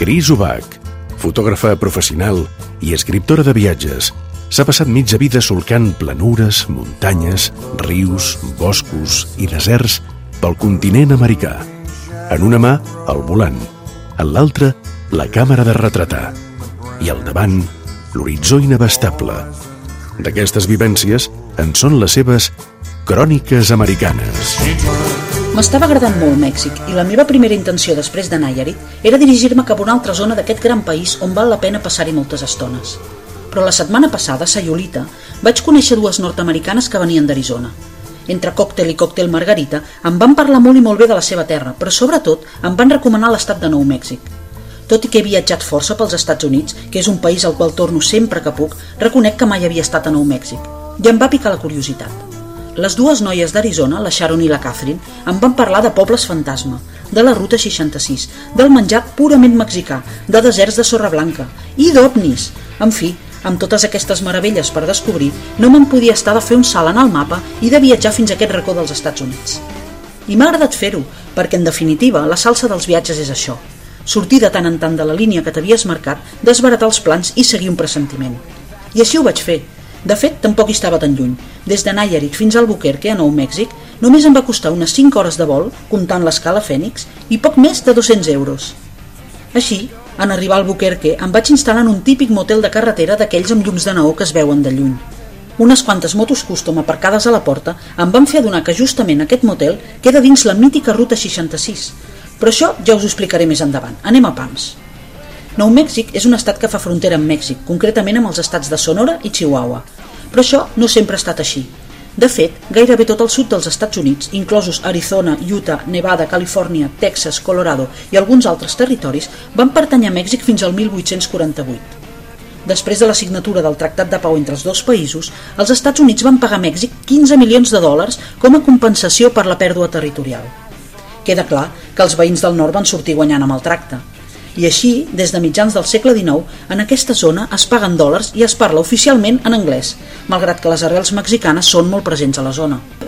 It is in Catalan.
Cris Ubach, fotògrafa professional i escriptora de viatges, s'ha passat mitja vida solcant planures, muntanyes, rius, boscos i deserts pel continent americà. En una mà, el volant, en l'altra, la càmera de retratar i al davant, l'horitzó inabastable. D'aquestes vivències en són les seves cròniques americanes. M'estava agradant molt Mèxic i la meva primera intenció després de Nayarit era dirigir-me cap a una altra zona d'aquest gran país on val la pena passar-hi moltes estones. Però la setmana passada, a Sayulita, vaig conèixer dues nord-americanes que venien d'Arizona. Entre còctel i còctel margarita em van parlar molt i molt bé de la seva terra, però sobretot em van recomanar l'estat de Nou Mèxic. Tot i que he viatjat força pels Estats Units, que és un país al qual torno sempre que puc, reconec que mai havia estat a Nou Mèxic. I em va picar la curiositat. Les dues noies d'Arizona, la Sharon i la Catherine, em van parlar de pobles fantasma, de la Ruta 66, del menjar purament mexicà, de deserts de sorra blanca i d'ovnis. En fi, amb totes aquestes meravelles per descobrir, no me'n podia estar de fer un salt en el mapa i de viatjar fins a aquest racó dels Estats Units. I m'ha agradat fer-ho, perquè en definitiva la salsa dels viatges és això. Sortir de tant en tant de la línia que t'havies marcat, desbaratar els plans i seguir un pressentiment. I així ho vaig fer, de fet, tampoc hi estava tan lluny. Des de Nayarit fins al Albuquerque, a Nou Mèxic, només em va costar unes 5 hores de vol, comptant l'escala Fènix, i poc més de 200 euros. Així, en arribar al Albuquerque, em vaig instal·lar en un típic motel de carretera d'aquells amb llums de neó que es veuen de lluny. Unes quantes motos custom aparcades a la porta em van fer adonar que justament aquest motel queda dins la mítica Ruta 66. Però això ja us ho explicaré més endavant. Anem a pams. Nou Mèxic és un estat que fa frontera amb Mèxic, concretament amb els estats de Sonora i Chihuahua. Però això no sempre ha estat així. De fet, gairebé tot el sud dels Estats Units, inclosos Arizona, Utah, Nevada, Califòrnia, Texas, Colorado i alguns altres territoris, van pertanyar a Mèxic fins al 1848. Després de la signatura del Tractat de Pau entre els dos països, els Estats Units van pagar a Mèxic 15 milions de dòlars com a compensació per la pèrdua territorial. Queda clar que els veïns del nord van sortir guanyant amb el tracte. I així, des de mitjans del segle XIX, en aquesta zona es paguen dòlars i es parla oficialment en anglès, malgrat que les arrels mexicanes són molt presents a la zona.